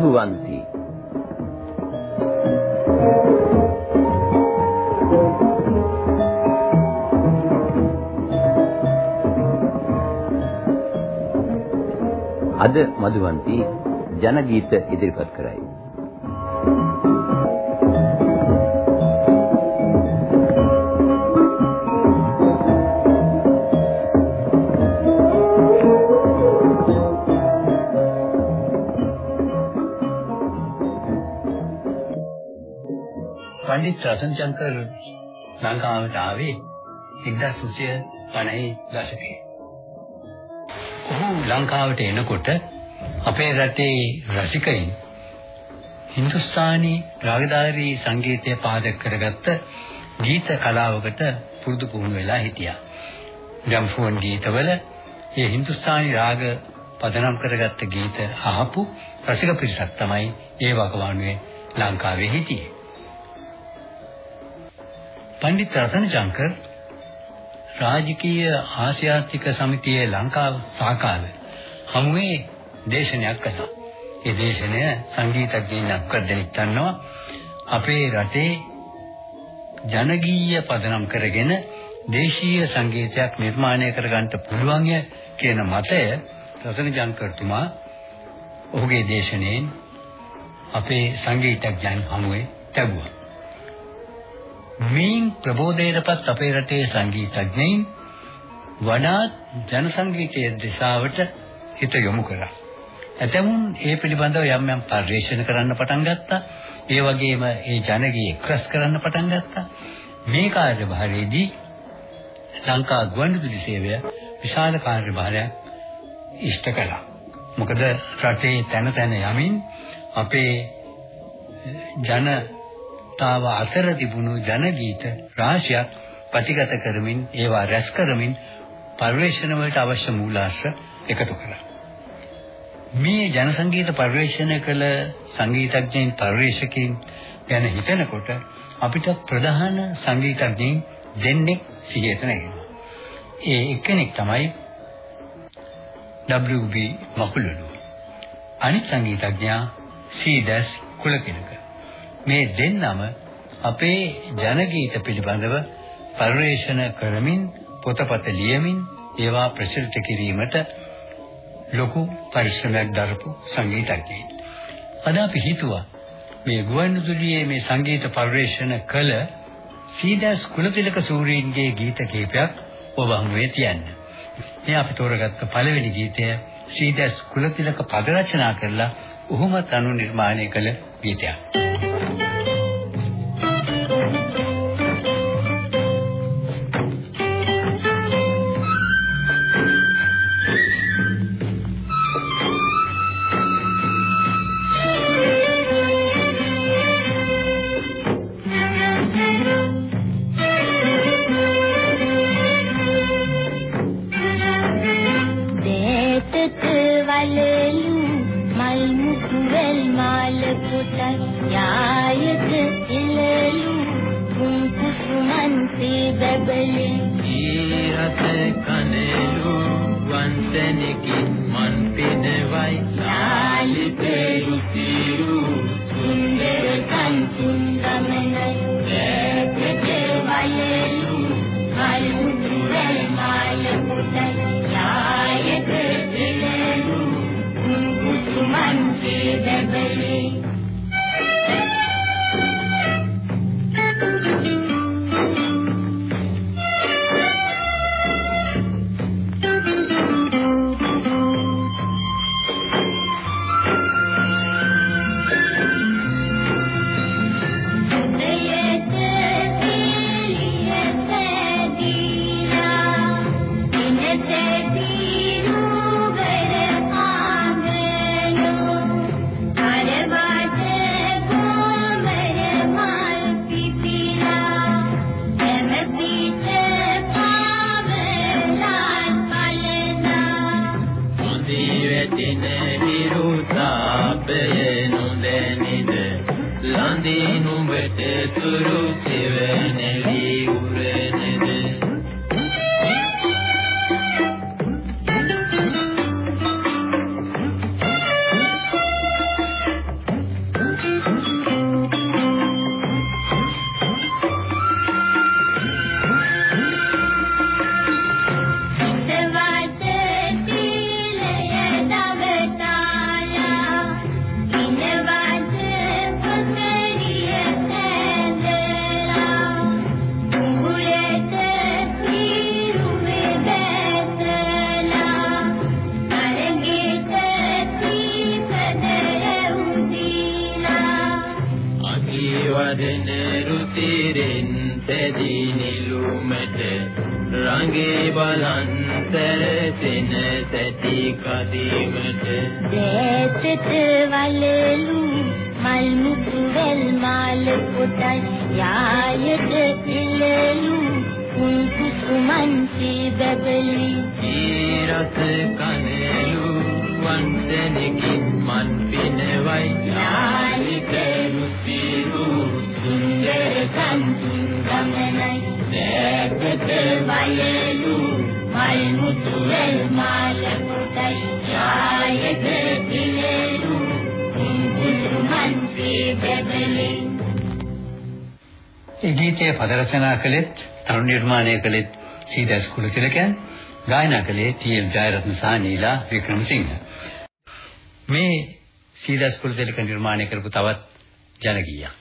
මధుවන්ති අද මధుවන්ති ජනගීත ඉදිරිපත් කරයි. පණ්ඩිත් රතන්චන්කර් ලංකාවට ආවේ 1950 දශකයේ. ඔහු ලංකාවට එනකොට අපේ රටේ රසිකයින් හින්දුස්ථානි රාගධාරී සංගීතය පාදක කරගත්ත ගීත කලාවකට පුරුදු පුහුණු වෙලා හිටියා. ග්‍රැම්ෆෝන් ගීතවල මේ හින්දුස්ථානි රාග පදනම් කරගත්ත ගීත අහපු රසික පිරිසක් තමයි ඒ වකවානුවේ ලංකාවේ හිටියේ. පණ්ඩිත රතනචංකර් රාජකීය ආසියාතික සමිතියේ ලංකාව සාකාව හමුවේ දේශනයක් කළා. ඒ දේශනය සංගීතඥයින් අක්කර දෙනෙක් ගන්නවා අපේ රටේ ජනගීය පදනම් කරගෙන දේශීය සංගීතයක් නිර්මාණය කරගන්න පුළුවන් කියන මතය රතනජංකර්තුමා ඔහුගේ දේශනෙන් අපේ සංගීතඥයන් හමුවේ ලැබුවා. මේන් ප්‍රබෝධයටපත් අපේ රටේ සංගීතඥයින් වඩාත් ජන සංගීතයේ දිශාවට හිත යොමු කළා. ඇතමුන් ඒ පිළිබඳව යම් යම් පරිශ්‍රණ කරන්න පටන් ගත්තා. ඒ වගේම ඒ ජනගී එක්රස් කරන්න පටන් ගත්තා. මේ කාර්යභාරයේදී ලංකා ගුවන්විදුලි සේවය විශාල කාර්යභාරයක් ඉෂ්ට කළා. මොකද රටේ තැන තැන යමින් අපේ ජන තාව අතර තිබුණු ජන ගීත රාශියක් ප්‍රතිගත කරමින් ඒවා රැස් කරමින් පරිවේෂණ වලට අවශ්‍ය මූලාශ්‍ර එකතු කළා. මේ ජන සංගීත පරිවේෂණ කළ සංගීතඥයින් පරිවේෂකයින් ගැන හිතනකොට අපිට ප්‍රධාන සංගීතඥයින් දෙන්නෙක් සිහියට නැගෙනවා. ඒ එක්කෙනෙක් තමයි WB මකුලුලු. අනිත් සංගීතඥයා සීදස් කුලකිනක. මේ දෙන්නම අපේ ජනගීත පිළිබඳව පරිශ්‍රණ කරමින් පොතපත ලියමින් ඒවා ප්‍රචලිත කිරීමට ලොකු පරිශ්‍රමයක් දරපු සංගීතඥයෙක්. අද අපි හිතුවා මේ ගුවන්විදුලියේ මේ සංගීත පරිශ්‍රණ කළ සීදාස් කුලතිලක සූරීන්ගේ ගීත කීපයක් ඔබ හමුවේ තියන්න. මේ අපි තෝරගත්ත පළවෙනි ගීතය සීදාස් කුලතිලක පද රචනා කරලා ඔහුම තනු නිර්මාණය කළ ගීතයක්. පිනවයි යාලික රුතිරු සුන්දර කන්තුන් ගමනයි දැසට වලලු මල් මුතු වෙල් මාල කොටයි යායට ඉලලු කුසුමන් සීබබලි ඒ ගීතය පද රචනා කළෙත් තරුණ නිර්මාණය කළෙත් සීදාස් කුලතිලකයන් ගායනා කළේ ටී.එල්. ජයරත්න සහ නීලා වික්‍රමසිංහ. මේ සීදාස් කුලතිලක නිර්මාණය කරපු තවත් ජනගීයක්. ආල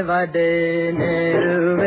වඩන රුව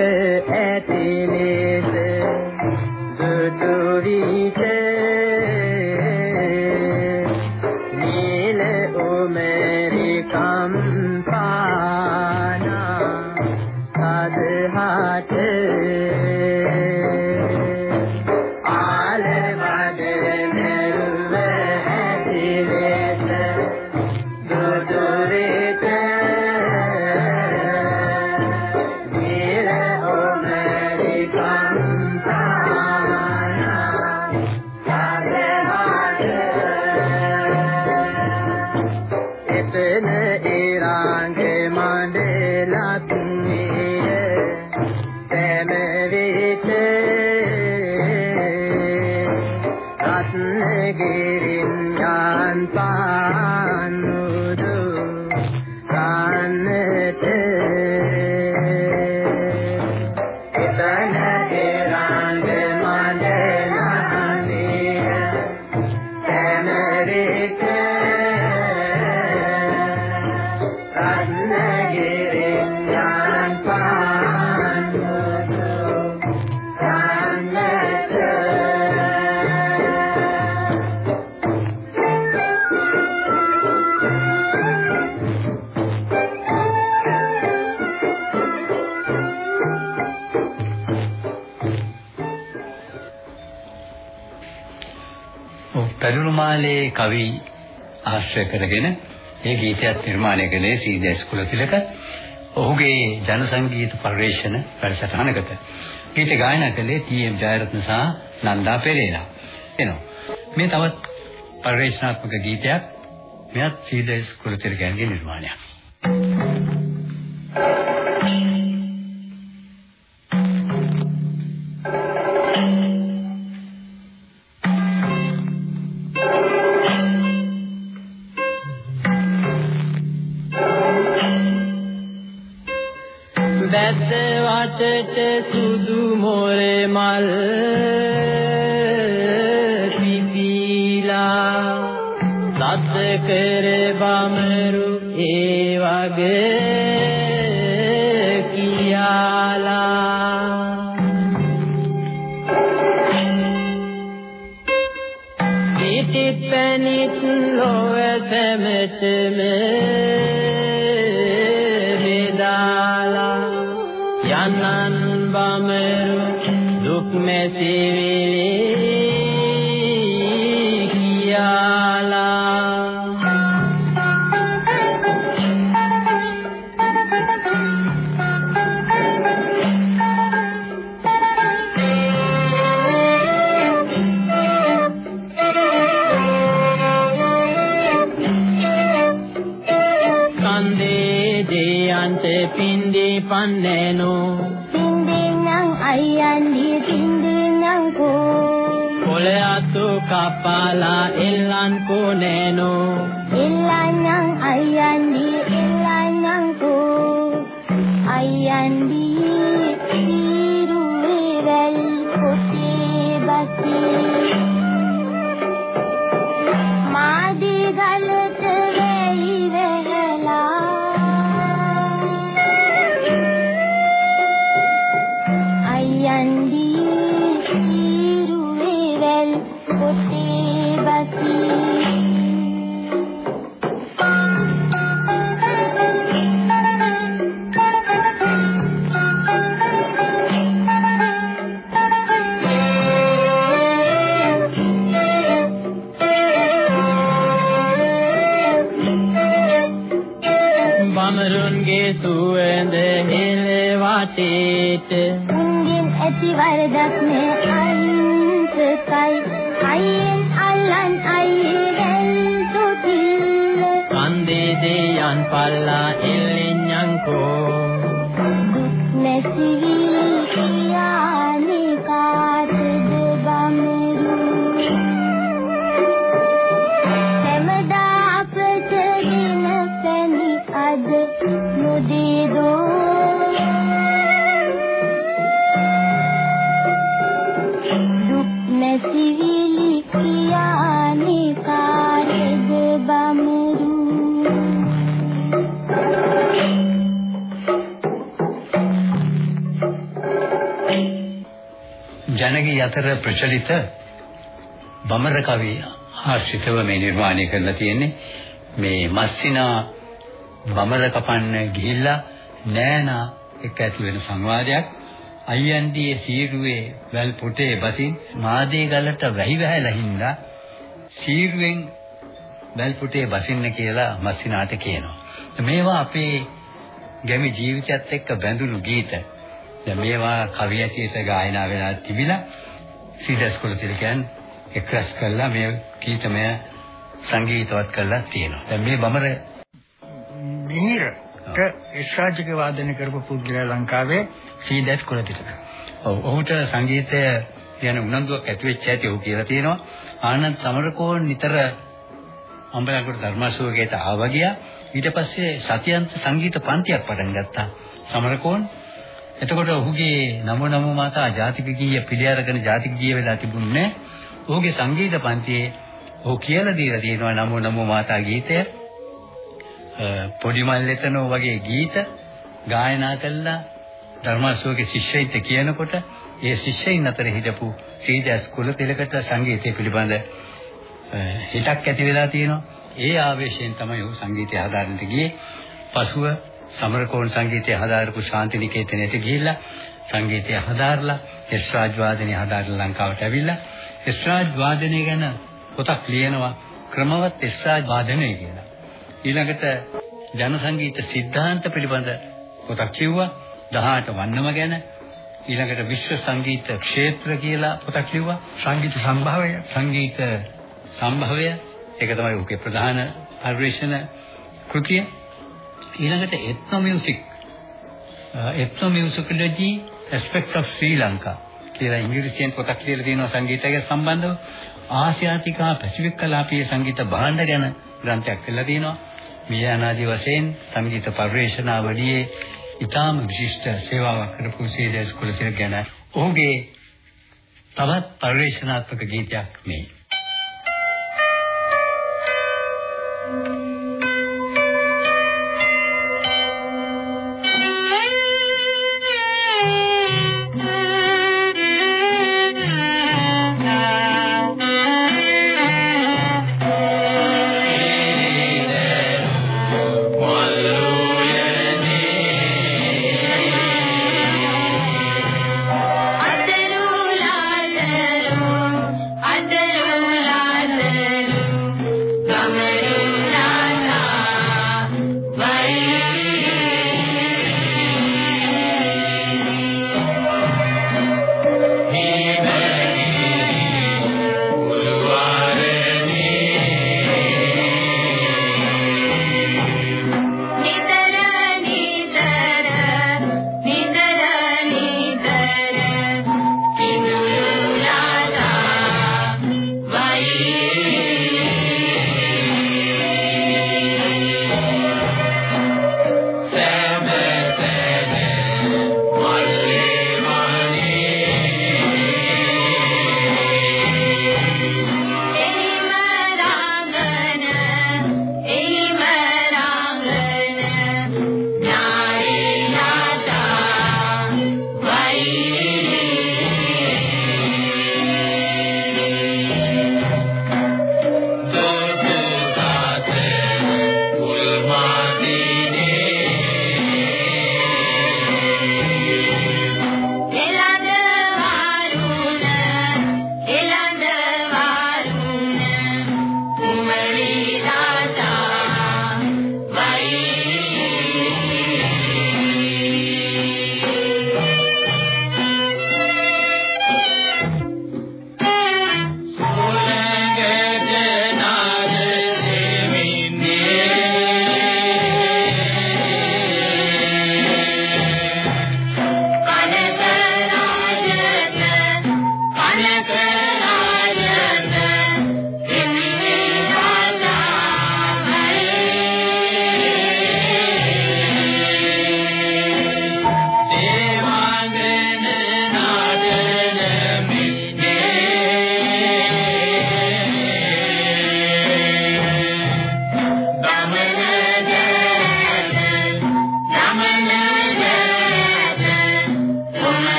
පෙරුමාලේ කවි ආශ්‍රය කරගෙන ඒ ගීතයත් නිර්මාණය කළේ සීදේස් කුලතිලක ඔහුගේ ජන සංගීත පරිශ්‍රණ වැඩසටහනකට. ගීත ගායනා කළේ ටී.එම්. ජයරත්න සහ නන්දා පෙරේරා. එනවා. මේ තවත් පරිශ්‍රණාත්මක ගීතයක් මෙයත් සීදේස් කුලතිලකයන්ගේ නිර්මාණයක්. වටට සුදු මොරේ මල් පිපිලා සද්ද අතර ප්‍රචලිත බමර කවිය ආශ්‍රිතව මේ නිර්මාණය කරලා තියෙන්නේ මේ මස්සිනා බමර කපන්න ගිහිල්ලා නෑනා එක්ක ඇති වෙන සංවාදයක් අයියන්ඩියේ සීරුවේ වැල් පොටේ බසින් මාදේ ගලට වැහි වැහැලා හින්දා සීරුවෙන් වැල් පොටේ බසින්න කියලා මස්සිනාට කියනවා. මේවා අපේ ගැමි ජීවිතයත් එක්ක බැඳුණු ගීත. දැන් මේවා කවි ඇටියට ගායනා වෙලා තිබිලා සීදස් කුලතිලකයන් එක්රස් කළා මේ ගීතමය සංගීතවත් කරලා තියෙනවා. දැන් මේ බමර මිහිරට එස්රාජික වාදනය කරපු පුද්ගලයා ලංකාවේ සීදස් කුලතිලක. ඔව් ඔහුට සංගීතය ගැන උනන්දුවක් ඇති වෙච්ච ඇති ඔහු කියලා තියෙනවා. ආනන්ද සමරකෝන් නිතර අම්බලන්ගොඩ ධර්මාශෝකයට ආවා ගියා. ඊට පස්සේ සතියන්ත සංගීත පන්තියක් පටන් ගත්තා. සමරකෝන් එතකොට ඔහුගේ නමෝ නමෝ මාතා ජාතික ගීය පිළි අරගෙන ජාතික ගීය වෙලා තිබුණේ ඔහුගේ සංගීත පන්තියේ ඔහු කියලා දීලා තියෙනවා නමෝ නමෝ මාතා ගීතය පොඩි මල්ලෙතනෝ වගේ ගීත ගායනා කළා ධර්මාශෝකේ ශිෂ්‍යයින්ට කියනකොට ඒ ශිෂ්‍යයින් අතර හිටපු ශ්‍රීදස් කුලතිලකට සංගීතය පිළිබඳ හිතක් ඇති වෙලා තියෙනවා. ඒ ආවේශයෙන් තමයි ඔහු සංගීතය හදාරන්නට ගියේ. පසුව සමරකෝන් සංගීතය හදාරපු ශාන්තිනිකේතනයට ගිහිල්ලා සංගීතය හදාarලා යස්රාජ් වාදනය හදාarලා ලංකාවට ඇවිල්ලා යස්රාජ් වාදනය ගැන පොතක් ලියනවා ක්‍රමවත් යස්රාජ් වාදනය කියලා. ඊළඟට ජන සංගීත સિદ્ધාන්ත පිළිබඳ පොතක් කිව්වා 18 වන්නම ගැන. ඊළඟට විශ්ව සංගීත ක්ෂේත්‍ර කියලා පොතක් කිව්වා සංගීත සම්භාවය සංගීත සම්භවය. ඒක තමයි ඔහුගේ ප්‍රධාන පරිශ්‍රණ කෘතිය. ඊළඟට ethno music. ethno musicology aspects of Sri Lanka කියලා ඉංග්‍රීසියෙන් පොතක් කියලා තියෙනවා සංගීතය සම්බන්ධව. ආසියාතිකා පැසිෆික් කලාපීය සංගීත භාණ්ඩ ගැන ග්‍රන්ථයක් කියලා තියෙනවා. මිය අනාදී වශයෙන් සංගීත පරිශ්‍රණාවලියේ ඉතාම විශිෂ්ට සේවාවක් කරපු සීලස් කුලසිර ගැන ඔහුගේ තවත් පරිශ්‍රණාත්මක ගීතයක් මේ.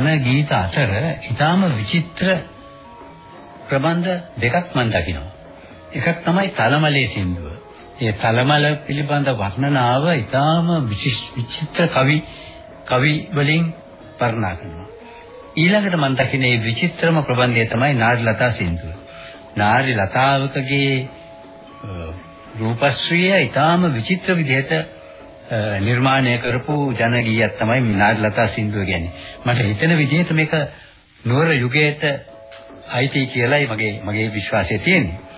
අපේ ජන ගීත අතර ඊටාම විචිත්‍ර ප්‍රබන්ධ දෙකක් මම දකිනවා. එකක් තමයි තලමලේ සින්දුව. ඒ තලමල පිළිබඳ වර්ණනාව ඊටාම විචිත්‍ර කවි කවි වලින් වර්ණනා කරනවා. ඊළඟට මම දකින්නේ විචිත්‍රම ප්‍රබන්ධය තමයි නාරි ලතා සින්දුව. නාරි ලතාවකගේ රූපශ්‍රීය ඊටාම විචිත්‍ර විදිහට නිර්මාණය කරපු ජන ගීයක් තමයි නාරි ලතා සින්දුව කියන්නේ. මට හිතෙන විදිහට මේක නුවර යුගයට අයිති කියලායි මගේ මගේ විශ්වාසය තියෙන්නේ.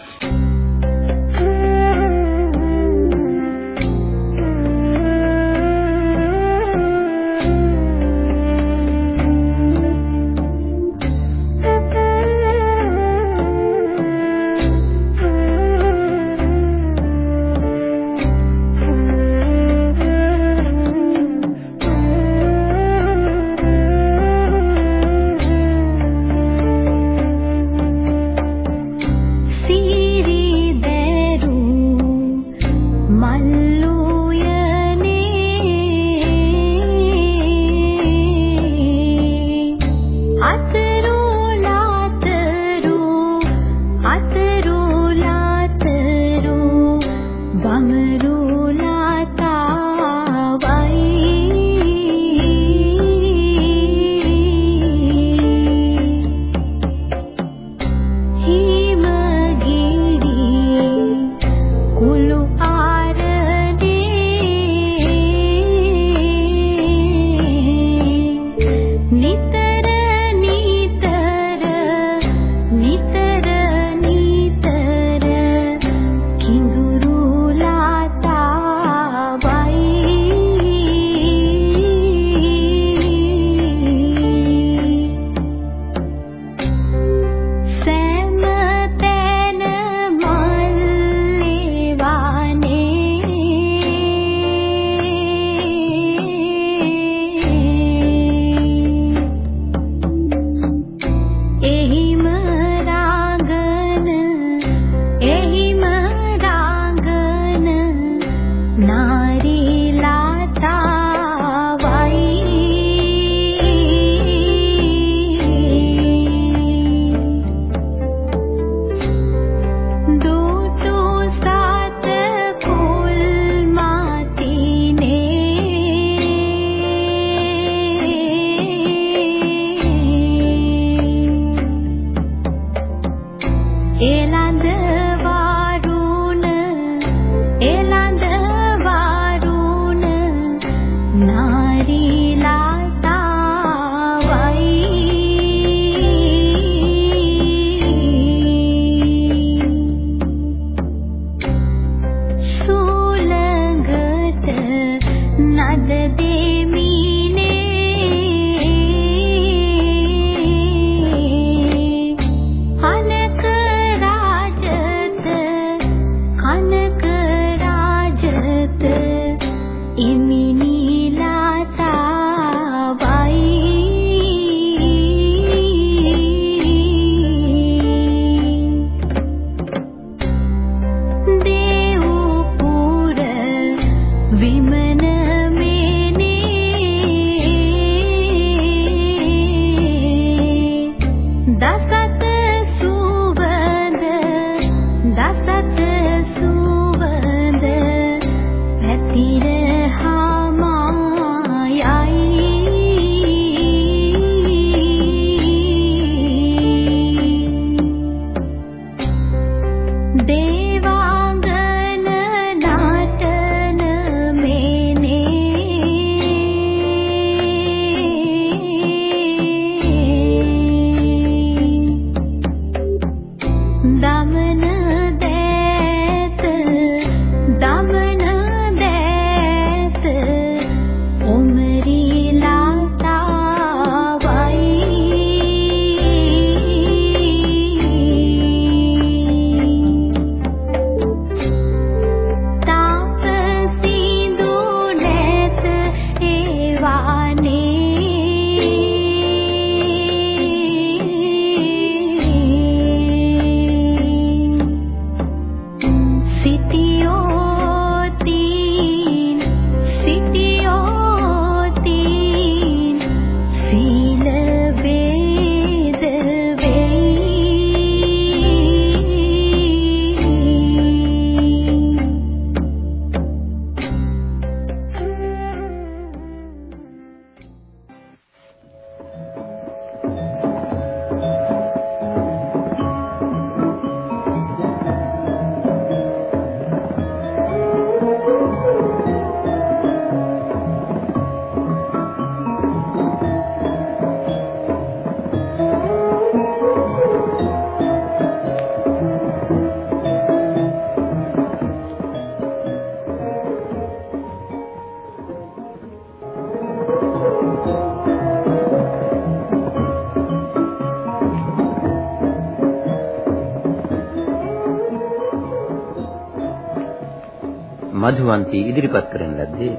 මధుවන්ති ඉදිරිපත් කරන ලද්දේ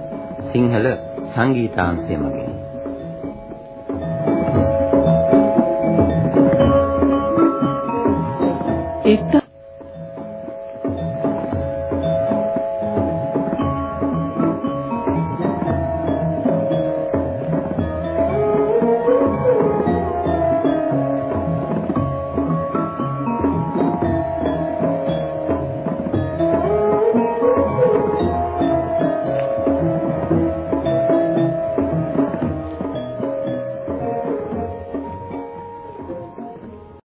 සිංහල සංගීතාංශය මගින්.